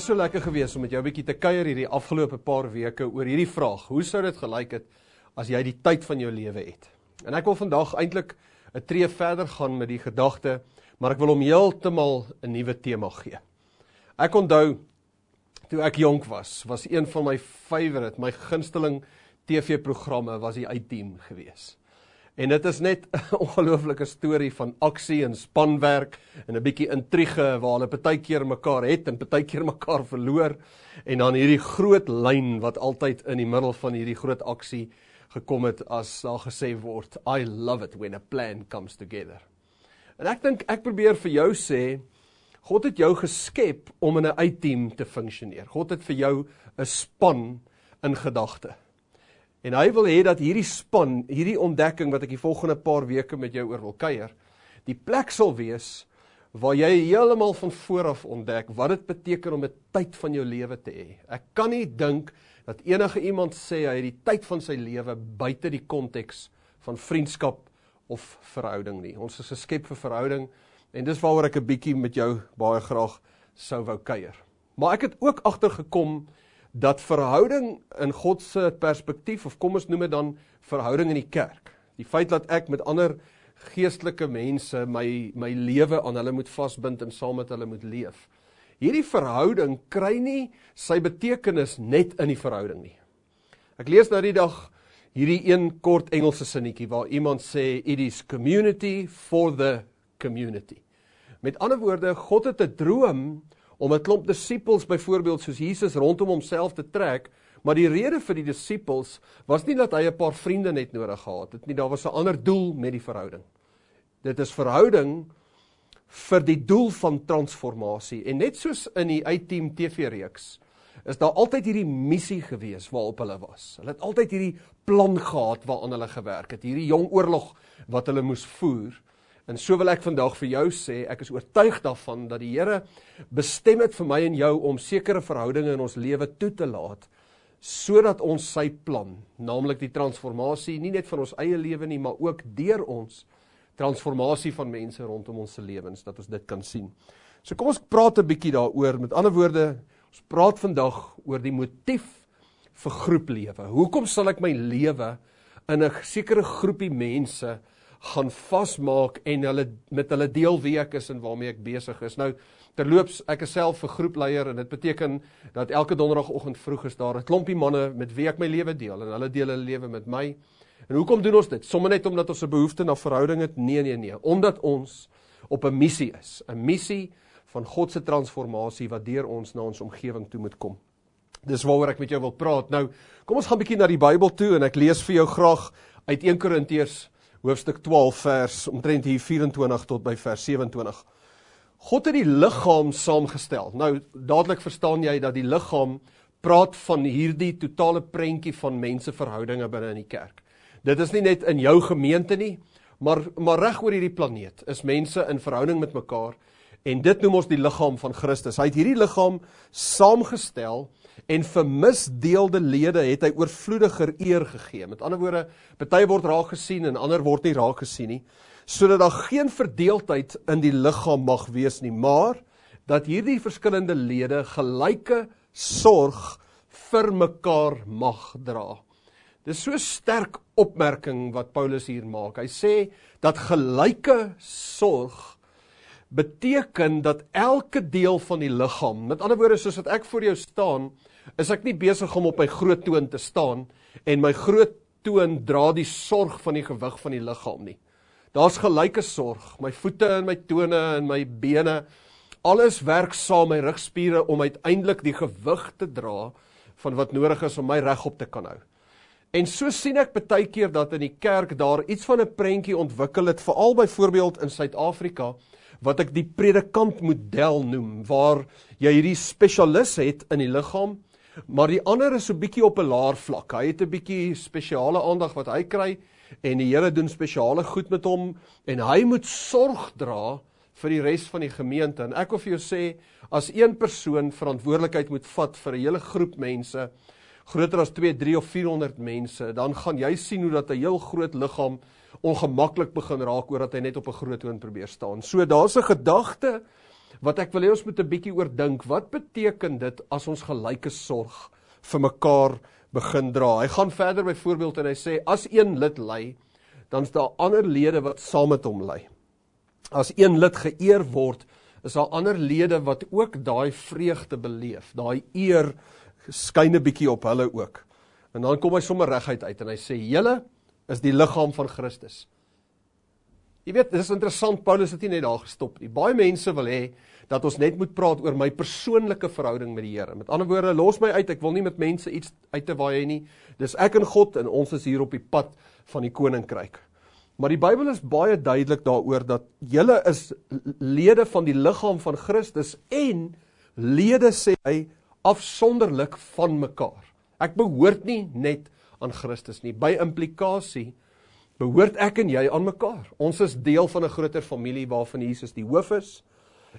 Was so lekker geweest om met jou bietjie te kuier hierdie afgelope paar weke oor hierdie vraag. Hoe sou dit gelyk het as jy die tyd van jou lewe het? En ek wil vandag eintlik 'n tree verder gaan met die gedagte, maar ek wil hom heeltemal 'n nuwe tema gee. Ek onthou toe ek jonk was, was een van my favourite, my gunsteling TV-programme was die Uitteam geweest. En dit is net 'n ongelooflike storie van aksie en spanwerk en 'n bietjie intrige waar hulle partykeer mekaar het en partykeer mekaar verloor en dan hierdie groot lyn wat altyd in die middel van hierdie groot aksie gekom het as daar gesê word I love it when a plan comes together. En ek dink ek probeer vir jou sê God het jou geskep om in 'n uitteam te funksioneer. God het vir jou 'n span in gedagte. En hy wil hê dat hierdie span, hierdie ontdekking wat ek die volgende paar weke met jou oor wil kuier, die plek sal wees waar jy heeltemal van vooraf ontdek wat dit beteken om 'n tyd van jou lewe te hê. Ek kan nie dink dat enige iemand sê hy het die tyd van sy lewe buite die konteks van vriendskap of verhouding nie. Ons is geskep vir verhouding en dis waaroor ek 'n bietjie met jou baie graag sou wou kuier. Maar ek het ook agtergekom dat verhouding in God se perspektief of kom ons noem dit dan verhouding in die kerk. Die feit dat ek met ander geestelike mense my my lewe aan hulle moet vasbind en saam met hulle moet leef. Hierdie verhouding kry nie sy betekenis net in die verhouding nie. Ek lees nou die dag hierdie een kort Engelse sinnetjie waar iemand sê it is community for the community. Met ander woorde, God het 'n droom om 'n klomp disippels byvoorbeeld soos Jesus rondom homself te trek, maar die rede vir die disippels was nie dat hy 'n paar vriende net nodig gehad het nie, daar was 'n ander doel met die verhouding. Dit is verhouding vir die doel van transformasie en net soos in die uitteam TV-reeks is daar altyd hierdie missie gewees waarop hulle was. Hulle het altyd hierdie plan gehad waaraan hulle gewerk het, hierdie jong oorlog wat hulle moes voer. En so wil ek vandag vir jou sê, ek is oortuig daarvan dat die Here bestem het vir my en jou om sekere verhoudinge in ons lewe toe te laat sodat ons sy plan, naamlik die transformasie nie net van ons eie lewe nie, maar ook deur ons transformasie van mense rondom ons se lewens dat ons dit kan sien. So kom ons praat 'n bietjie daaroor. Met ander woorde, ons praat vandag oor die motief vir groeplewe. Hoekom sal ek my lewe in 'n sekere groepie mense gaan vasmaak en hulle met hulle deel wie ek is en waarmee ek besig is. Nou terloops, ek is self 'n groepleier en dit beteken dat elke donderdagoggend vroeg is daar 'n klompie manne met wie ek my lewe deel en hulle deel hulle lewe met my. En hoekom doen ons dit? Sommige net omdat ons 'n behoefte na verhouding het? Nee, nee, nee. Omdat ons op 'n missie is, 'n missie van God se transformasie wat deur ons na ons omgewing toe moet kom. Dis waaroor ek met jou wil praat. Nou, kom ons gaan bietjie na die Bybel toe en ek lees vir jou graag uit 1 Korintiërs hoofstuk 12 vers omtrent hier 24 tot by vers 27. God het die liggaam saamgestel. Nou dadelik verstaan jy dat die liggaam praat van hierdie totale prentjie van menseverhoudinge binne in die kerk. Dit is nie net in jou gemeente nie, maar maar reg oor hierdie planeet is mense in verhouding met mekaar en dit noem ons die liggaam van Christus. Hy het hierdie liggaam saamgestel en vir misdeelde lede het hy oorvloediger eer gegee. Met ander woorde, party word raak gesien en ander word nie raak gesien nie, sodat daar geen verdeeldheid in die liggaam mag wees nie, maar dat hierdie verskillende lede gelyke sorg vir mekaar mag dra. Dis so sterk opmerking wat Paulus hier maak. Hy sê dat gelyke sorg beteken dat elke deel van die liggaam, met ander woorde soos wat ek voor jou staan, is ek nie besig om op my groot toon te staan en my groot toon dra die sorg van die gewig van die liggaam nie. Daar's gelyke sorg, my voete en my tone en my bene, alles werk saam my rugspiere om uiteindelik die gewig te dra van wat nodig is om my regop te kan hou. En so sien ek baie keer dat in die kerk daar iets van 'n prentjie ontwikkel het, veral byvoorbeeld in Suid-Afrika, wat ek die predikant model noem, waar jy hierdie spesialis het in die liggaam Maar die ander is so bietjie op 'n laer vlak. Hy het 'n bietjie spesiale aandag wat hy kry en die Here doen spesiale goed met hom en hy moet sorg dra vir die res van die gemeente. En ek wil vir jou sê as een persoon verantwoordelikheid moet vat vir 'n hele groep mense, groter as 2, 3 of 400 mense, dan gaan jy sien hoe dat 'n heel groot liggaam ongemaklik begin raak oor dat hy net op 'n groot toon probeer staan. So daar's 'n gedagte wat ek wil hê ons moet 'n bietjie oordink. Wat beteken dit as ons gelyke sorg vir mekaar begin dra? Hy gaan verder byvoorbeeld en hy sê as een lid ly, dan is daar ander lede wat saam met hom ly. As een lid geëer word, is daar ander lede wat ook daai vreugde beleef. Daai eer skyn 'n bietjie op hulle ook. En dan kom hy sommer reguit uit en hy sê: "Julle is die liggaam van Christus." Jy weet, dit is interessant, Paulus het nie net daar gestop nie. Baie mense wil hê dat ons net moet praat oor my persoonlike verhouding met die Here. Met ander woorde, los my uit, ek wil nie met mense iets uit te waai nie. Dis ek en God en ons is hier op die pad van die koninkryk. Maar die Bybel is baie duidelik daaroor dat julle is lede van die liggaam van Christus en lede sê hy afsonderlik van mekaar. Ek behoort nie net aan Christus nie. By implikasie behoort ek en jy aan mekaar. Ons is deel van 'n groter familie waarvan Jesus die hoof is.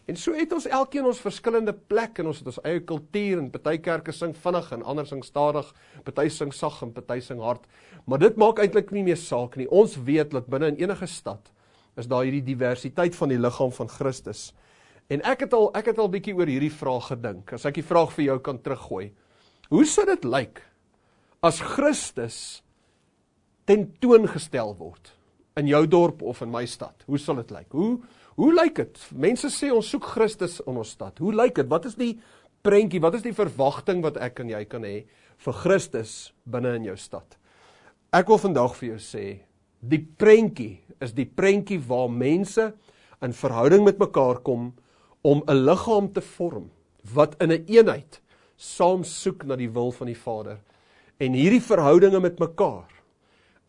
En so het ons elkeen ons verskillende plek en ons het ons eie kultuur en party kerke sing vinnig en ander sing stadig, party sing sag en party sing hard. Maar dit maak eintlik nie meer saak nie. Ons weet dat binne in enige stad is daar hierdie diversiteit van die liggaam van Christus. En ek het al ek het al bietjie oor hierdie vraag gedink. As ek die vraag vir jou kan teruggooi. Hoe sou dit lyk as Christus tentoongestel word in jou dorp of in my stad. Hoe sal dit lyk? Hoe hoe lyk dit? Mense sê ons soek Christus in ons stad. Hoe lyk dit? Wat is die prentjie? Wat is die verwagting wat ek en jy kan hê vir Christus binne in jou stad? Ek wil vandag vir jou sê, die prentjie is die prentjie waar mense in verhouding met mekaar kom om 'n liggaam te vorm wat in 'n een eenheid saam soek na die wil van die Vader. En hierdie verhoudinge met mekaar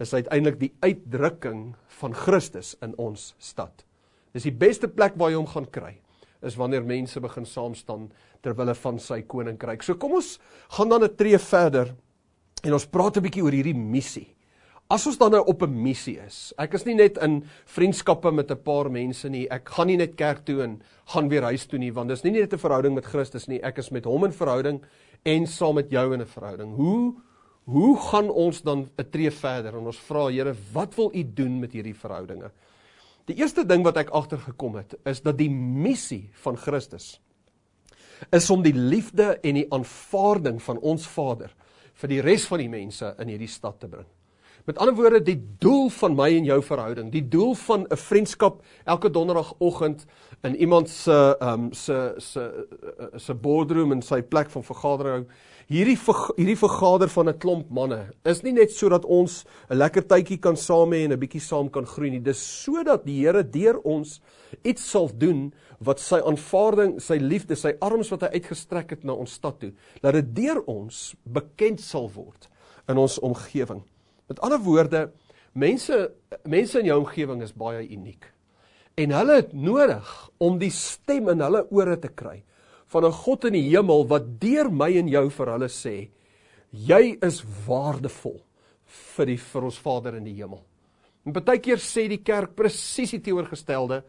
is uiteindelik die uitdrukking van Christus in ons stad. Dis die beste plek waar jy hom gaan kry, is wanneer mense begin saam staan ter wille van sy koninkryk. So kom ons gaan dan 'n tree verder en ons praat 'n bietjie oor hierdie missie. As ons dan nou op 'n missie is. Ek is nie net in vriendskappe met 'n paar mense nie. Ek gaan nie net kerk toe en gaan weer huis toe nie, want dis nie net 'n verhouding met Christus nie. Ek is met hom in verhouding en saam met jou in 'n verhouding. Hoe hoe gaan ons dan 'n tree verder en ons vra Here, wat wil U doen met hierdie verhoudinge? Die eerste ding wat ek agtergekom het, is dat die missie van Christus is om die liefde en die aanvaarding van ons Vader vir die res van die mense in hierdie stad te bring. Met ander woorde, die doel van my en jou verhouding, die doel van 'n vriendskap elke donderdagoggend in iemand se um, se se se boardroom en sy plek van vergadering hierdie hierdie vergader van 'n klomp manne is nie net sodat ons 'n lekker tydjie kan saam hê en 'n bietjie saam kan groei nie. Dis sodat die Here deur ons iets sal doen wat sy aanvaarding, sy liefde, sy arms wat hy uitgestrek het na ons stad toe, dat dit deur ons bekend sal word in ons omgewing. Met ander woorde, mense mense in jou omgewing is baie uniek. En hulle het nodig om die stem in hulle ore te kry van 'n God in die hemel wat deur my en jou vir hulle sê jy is waardevol vir die vir ons Vader in die hemel. En baie keer sê die kerk presies die teenoorgestelde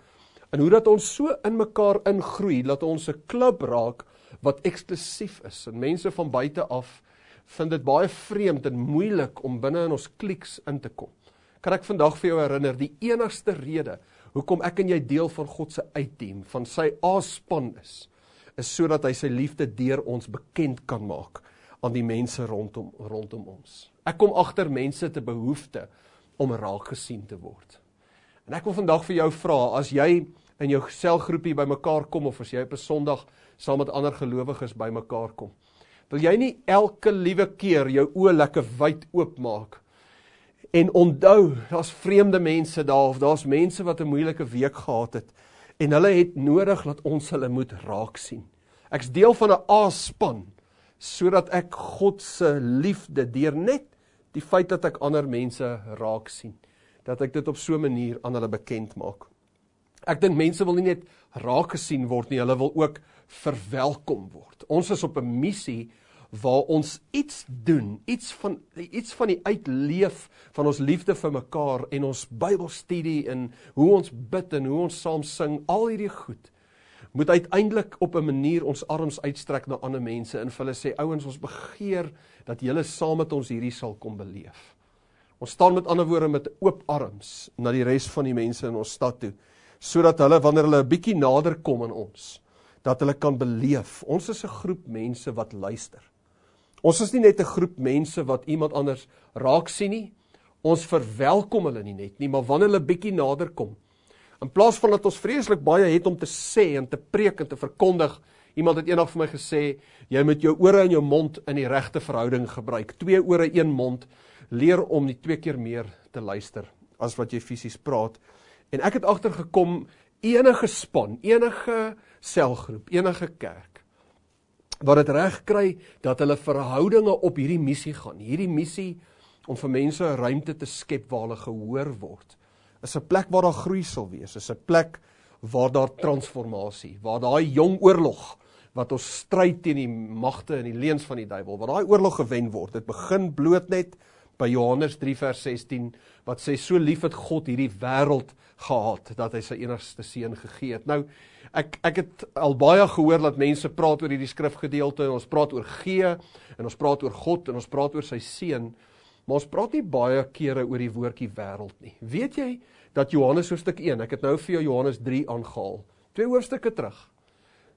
en hoe dat ons so in mekaar ingroei dat ons 'n klub raak wat eksklusief is en mense van buite af vind dit baie vreemd en moeilik om binne in ons kliks in te kom. Kan ek vandag vir jou herinner die enigste rede hoekom ek en jy deel van God se uitteam, van sy A-span is, is sodat hy sy liefde deur ons bekend kan maak aan die mense rondom rondom ons. Ek kom agter mense te behoefte om raak gesien te word. En ek wil vandag vir jou vra as jy in jou selgroepie bymekaar kom of as jy op 'n Sondag saam met ander gelowiges bymekaar kom. Wil jy nie elke liewe keer jou oë lekker wyd oopmaak en onthou, daar's vreemde mense daar of daar's mense wat 'n moeilike week gehad het en hulle het nodig dat ons hulle moet raak sien. Ek's deel van 'n A-span sodat ek God se liefde deur net die feit dat ek ander mense raak sien, dat ek dit op so 'n manier aan hulle bekend maak. Ek dink mense wil nie net raak gesien word nie, hulle wil ook verwelkom word. Ons is op 'n missie waar ons iets doen, iets van iets van die uitleef van ons liefde vir mekaar en ons Bybelstudie en hoe ons bid en hoe ons saam sing, al hierdie goed moet uiteindelik op 'n manier ons arms uitstrek na ander mense en vir hulle sê ouens ons begeer dat julle saam met ons hierdie sal kom beleef. Ons staan met ander woorde met oop arms na die res van die mense in ons stad toe sodat hulle wanneer hulle 'n bietjie nader kom aan ons dat hulle kan beleef. Ons is 'n groep mense wat luister. Ons is nie net 'n groep mense wat iemand anders raak sien nie. Ons verwelkom hulle nie net nie, maar wanneer hulle bietjie nader kom, in plaas van dat ons vreeslik baie het om te sê en te preek en te verkondig, iemand het eendag vir my gesê, jy moet jou ore en jou mond in die regte verhouding gebruik. Twee ore, een mond. Leer om nie twee keer meer te luister as wat jy fisies praat. En ek het agtergekom enige span, enige selgroep, enige kerk wat dit reg kry dat hulle verhoudinge op hierdie missie gaan. Hierdie missie om vir mense 'n ruimte te skep waar hulle gehoor word. Is 'n plek waar daar groei sal wees, is 'n plek waar daar transformasie, waar daai jong oorlog wat ons stry teen die magte en die leuns van die duiwel, waar daai oorlog gewen word. Dit begin bloot net by Johannes 3 vers 16 wat sê so lief het God hierdie wêreld gehad dat hy sy enigste seun gegee het. Nou ek ek het al baie gehoor dat mense praat oor hierdie skrifgedeelte en ons praat oor gee en ons praat oor God en ons praat oor sy seun, maar ons praat nie baie kere oor die woordjie wêreld nie. Weet jy dat Johannes hoofstuk 1, ek het nou vir jou Johannes 3 aangehaal. Twee hoofstukke terug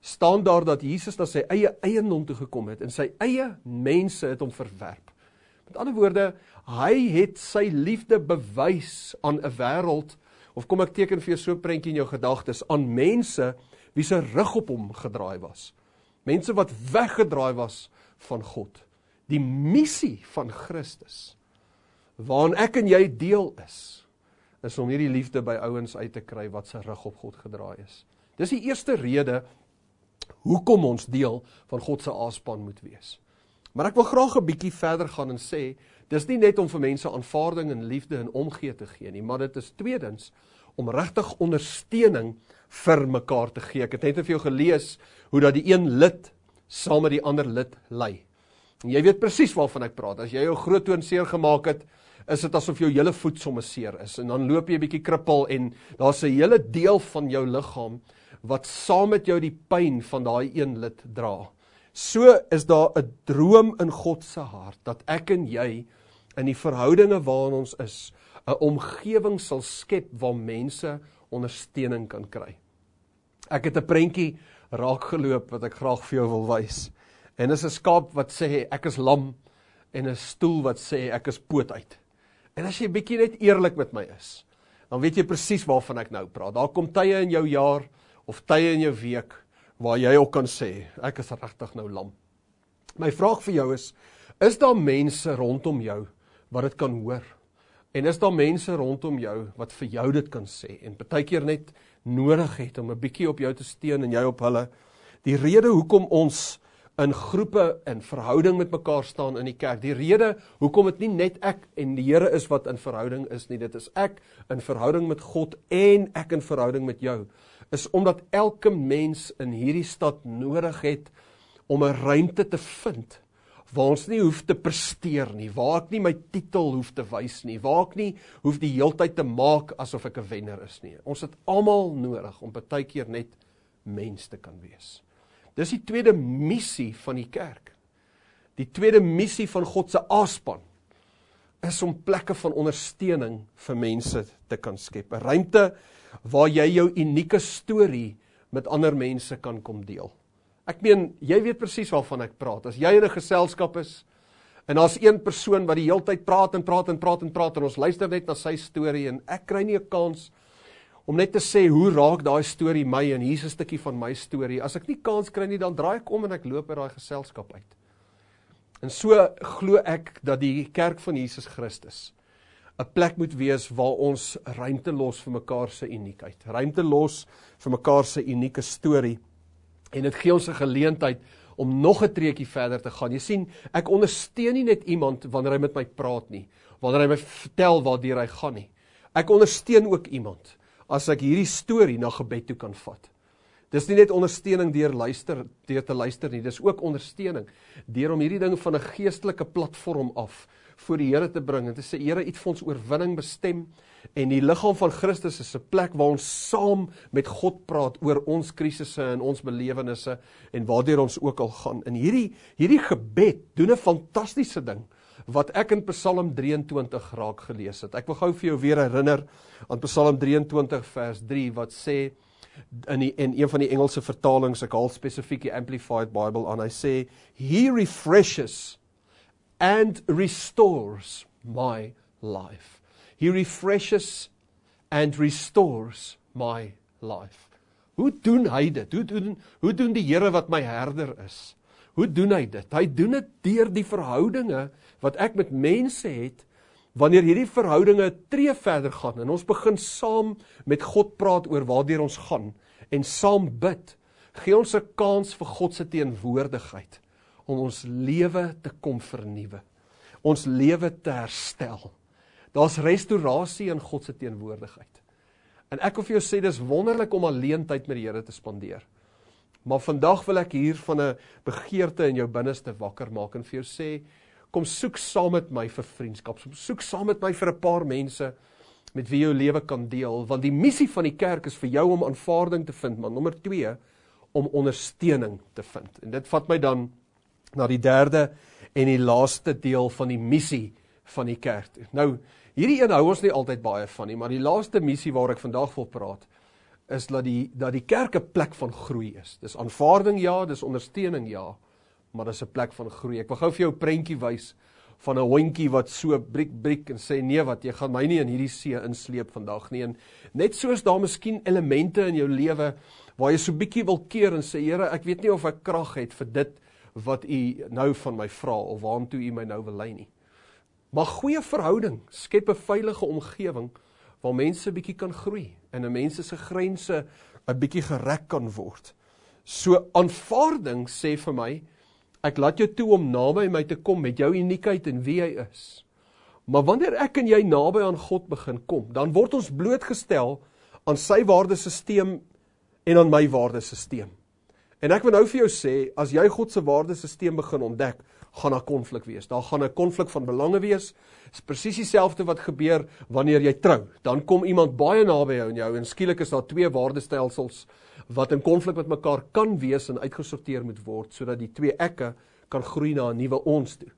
staan daar dat Jesus na sy eie eiendom toe gekom het en sy eie mense het hom verwerp. Met ander woorde, hy het sy liefde bewys aan 'n wêreld of kom ek teken vir jou so 'n prentjie in jou gedagtes aan mense wie se rug op hom gedraai was. Mense wat weggedraai was van God. Die missie van Christus waaraan ek en jy deel is, is om hierdie liefde by ouens uit te kry wat se rug op God gedraai is. Dis die eerste rede hoekom ons deel van God se aaspan moet wees. Maar ek wil graag 'n bietjie verder gaan en sê, dis nie net om vir mense aanvaarding en liefde en omgee te gee nie, maar dit is tweedens om regtig ondersteuning vir mekaar te gee. Ek het net vir jou gelees hoe dat die een lid saam met die ander lid lei. En jy weet presies waarvan ek praat. As jy jou groot toon seer gemaak het, is dit asof jou hele voet sommer seer is en dan loop jy bietjie krippel en daar's 'n hele deel van jou liggaam wat saam met jou die pyn van daai een lid dra. So is daar 'n droom in God se hart dat ek en jy in die verhoudinge waarin ons is, 'n omgewing sal skep waar mense ondersteuning kan kry. Ek het 'n prentjie raakgeloop wat ek graag vir jou wil wys. En dis 'n skaap wat sê ek is lam en 'n stoel wat sê ek is poot uit. En as jy bietjie net eerlik met my is, dan weet jy presies waarvan ek nou praat. Daar kom tye in jou jaar of tye in jou week waar jy ook kan sê, ek is regtig nou lam. My vraag vir jou is, is daar mense rondom jou wat dit kan hoor? En is daar mense rondom jou wat vir jou dit kan sê en partykeer net nodig het om 'n bietjie op jou te steun en jy op hulle? Die rede hoekom ons in groepe en verhouding met mekaar staan in die kerk. Die rede hoekom dit nie net ek en die Here is wat in verhouding is nie, dit is ek in verhouding met God en ek in verhouding met jou is omdat elke mens in hierdie stad nodig het om 'n ruimte te vind waar ons nie hoef te presteer nie, waar ek nie my titel hoef te wys nie, waar ek nie hoef die heeltyd te maak asof ek 'n wenner is nie. Ons het almal nodig om baie keer net mens te kan wees. Dis die tweede missie van die kerk. Die tweede missie van God se aaspan is om plekke van ondersteuning vir mense te kan skep. 'n Ruimte waar jy jou unieke storie met ander mense kan kom deel. Ek meen, jy weet presies waarvan ek praat. As jy in 'n geselskap is en daar's een persoon wat die hele tyd praat en praat en praat en praat en ons luister net na sy storie en ek kry nie 'n kans om net te sê hoe raak daai storie my en hier's 'n stukkie van my storie. As ek nie kans kry nie, dan draai ek om en ek loop uit daai geselskap uit. En so glo ek dat die kerk van Jesus Christus 'n plek moet wees waar ons ruimte los vir mekaar se uniekheid. Ruimte los vir mekaar se unieke storie. En dit gee ons 'n geleentheid om nog 'n treukie verder te gaan. Jy sien, ek ondersteun nie net iemand wanneer hy met my praat nie, wanneer hy my vertel waartoe hy gaan nie. Ek ondersteun ook iemand as ek hierdie storie na gebed toe kan vat. Dis nie net ondersteuning deur luister, deur te luister nie, dis ook ondersteuning deur om hierdie ding van 'n geestelike platform af voor die Here te bring en te sê Here, U het vir ons oorwinning bestem en die liggaam van Christus is 'n plek waar ons saam met God praat oor ons krisisse en ons belewennisse en waartoe ons ook al gaan. In hierdie hierdie gebed doen 'n fantastiese ding wat ek in Psalm 23 raak gelees het. Ek wil gou vir jou weer herinner aan Psalm 23 vers 3 wat sê in die in een van die Engelse vertalings, ek haal spesifiek die Amplified Bible aan. Hy sê he refreshes and restores my life. He refreshes and restores my life. Hoe doen hy dit? Hoe doen hoe doen die Here wat my herder is? Hoe doen hy dit? Hy doen dit deur die verhoudinge wat ek met mense het wanneer hierdie verhoudinge tree verder gaan en ons begin saam met God praat oor waartoe ons gaan en saam bid, gee ons 'n kans vir God se teenwoordigheid om ons lewe te kom vernuwe. Ons lewe te herstel. Daar's restaurasie in God se teenwoordigheid. En ek wil vir jou sê dis wonderlik om alleen tyd met die Here te spandeer. Maar vandag wil ek hier van 'n begeerte in jou binneste wakker maak en vir jou sê kom soek saam met my vir vriendskap. Soek saam met my vir 'n paar mense met wie jou lewe kan deel, want die missie van die kerk is vir jou om aanvaarding te vind, maar nommer 2 om ondersteuning te vind. En dit vat my dan na die derde en die laaste deel van die missie van die kerk. Nou, hierdie een hou ons nie altyd baie van nie, maar die laaste missie waar ek vandag wil praat is dat die dat die kerk 'n plek van groei is. Dis aanvaarding ja, dis ondersteuning ja, maar dis 'n plek van groei. Ek wil gou vir jou 'n prentjie wys van 'n hondjie wat so briek briek en sê nee wat jy gaan my nie in hierdie see insleep vandag nie. En net soos daar miskien elemente in jou lewe waar jy so bietjie wil keer en sê Here, ek weet nie of ek krag het vir dit wat u nou van my vra of waartoe u my nou wil lei nie. Maar goeie verhouding skep 'n veilige omgewing waar mense bietjie kan groei en 'n mense se grense 'n bietjie gerek kan word. So aanvaarding sê vir my Ek laat jou toe om naby my te kom met jou uniekheid en wie jy is. Maar wanneer ek en jy naby aan God begin kom, dan word ons blootgestel aan sy waardesisteem en aan my waardesisteem. En ek wil nou vir jou sê, as jy God se waardesisteem begin ontdek, gaan daar konflik wees. Daar gaan 'n konflik van belange wees. Dit is presies dieselfde wat gebeur wanneer jy trou. Dan kom iemand baie naby jou en jou en skielik is daar twee waardestelsels wat in konflik met mekaar kan wees en uitgesorteer moet word sodat die twee ekke kan groei na 'n nuwe ons toe.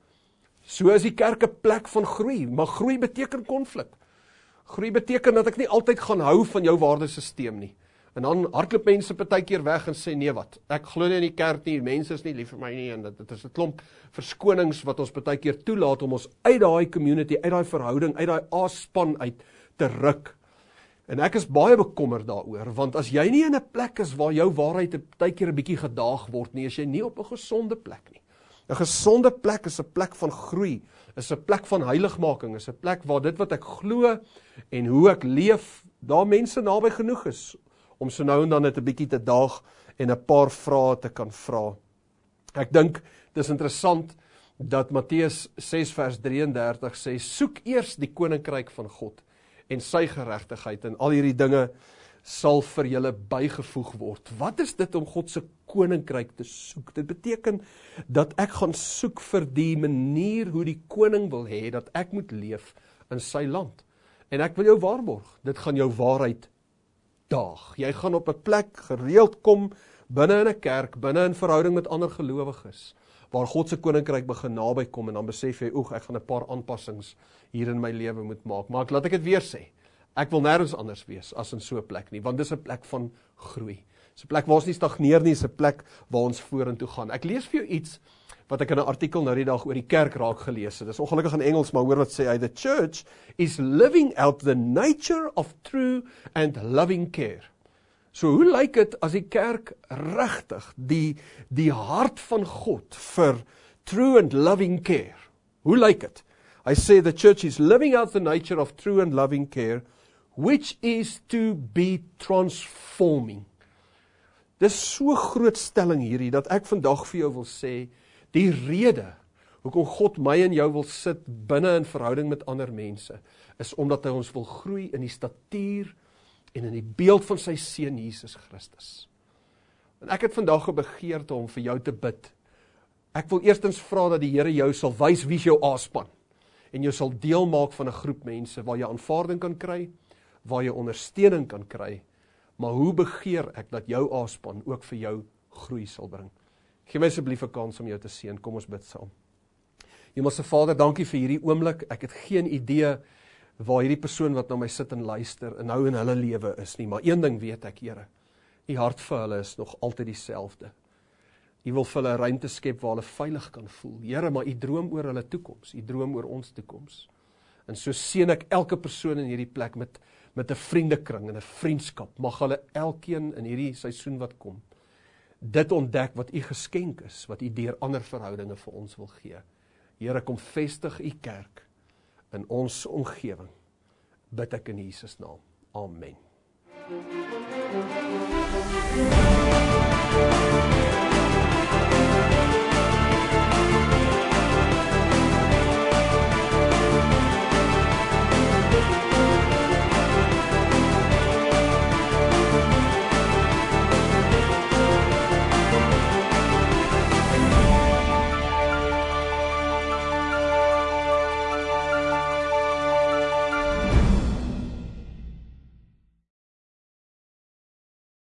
So is die kerk 'n plek van groei, maar groei beteken konflik. Groei beteken dat ek nie altyd gaan hou van jou waardesisteem nie. En dan hardloop mense partykeer weg en sê nee wat. Ek glo nie in die kerk nie, mense is nie lief vir my nie en dit dit is 'n klomp verskonings wat ons partykeer toelaat om ons uit daai community, uit daai verhouding, uit daai aaspan uit te ruk En ek is baie bekommerd daaroor want as jy nie in 'n plek is waar jou waarheid 'n tydjie 'n bietjie gedaag word nie, as jy nie op 'n gesonde plek nie. 'n Gesonde plek is 'n plek van groei, is 'n plek van heiligmaking, is 'n plek waar dit wat ek glo en hoe ek leef, daar mense naby genoeg is om so nou en dan net 'n bietjie te daag en 'n paar vrae te kan vra. Ek dink dis interessant dat Matteus 6 vers 33 sê soek eers die koninkryk van God en sy geregtigheid en al hierdie dinge sal vir julle bygevoeg word. Wat is dit om God se koninkryk te soek? Dit beteken dat ek gaan soek vir die manier hoe die koning wil hê dat ek moet leef in sy land. En ek wil jou waarborg, dit gaan jou waarheid daag. Jy gaan op 'n plek gereeld kom binne in 'n kerk, binne in verhouding met ander gelowiges waar God se koninkryk begin naby kom en dan besef jy, oeg, ek gaan 'n paar aanpassings hier in my lewe moet maak. Maar ek laat ek dit weer sê. Ek wil nêrens anders wees as in so 'n plek nie, want dis 'n plek van groei. Dis 'n plek waar ons nie stagneer nie, dis 'n plek waar ons vorentoe gaan. Ek lees vir jou iets wat ek in 'n artikel nou die dag oor die kerk raak gelees het. Dis ongelukkig in Engels, maar hoor wat sê hy, the church is living out the nature of true and loving care. So hoe lyk dit as die kerk regtig die die hart van God vir true and loving care? Hoe lyk dit? I say the church is living out the nature of true and loving care which is to be transforming. Dis so groot stelling hierdie dat ek vandag vir jou wil sê die rede hoekom God my en jou wil sit binne in verhouding met ander mense is omdat hy ons wil groei in die statuur en in die beeld van sy seun Jesus Christus. En ek het vandag 'n begeerte om vir jou te bid. Ek wil eerstens vra dat die Here jou sal wys wie jou aaspan en jou sal deel maak van 'n groep mense waar jy aanvaarding kan kry, waar jy ondersteuning kan kry. Maar hoe begeer ek dat jou aaspan ook vir jou groei sal bring? Gee my asseblief 'n kans om jou te seën. Kom ons bid saam. Hemelse Vader, dankie vir hierdie oomblik. Ek het geen idee waar hierdie persoon wat na my sit en luister en nou in hulle lewe is nie, maar een ding weet ek, Here, U hart vir hulle is nog altyd dieselfde. U wil vir hulle ruimte skep waar hulle veilig kan voel. Here, maar u droom oor hulle toekoms, u droom oor ons toekoms. En so seën ek elke persoon in hierdie plek met met 'n vriendekring en 'n vriendskap. Mag hulle elkeen in hierdie seisoen wat kom dit ontdek wat u geskenk is, wat u deur ander verhoudinge vir ons wil gee. Here, kom vestig u kerk in ons omgewing. Bid ek in Jesus naam. Amen. Thank you.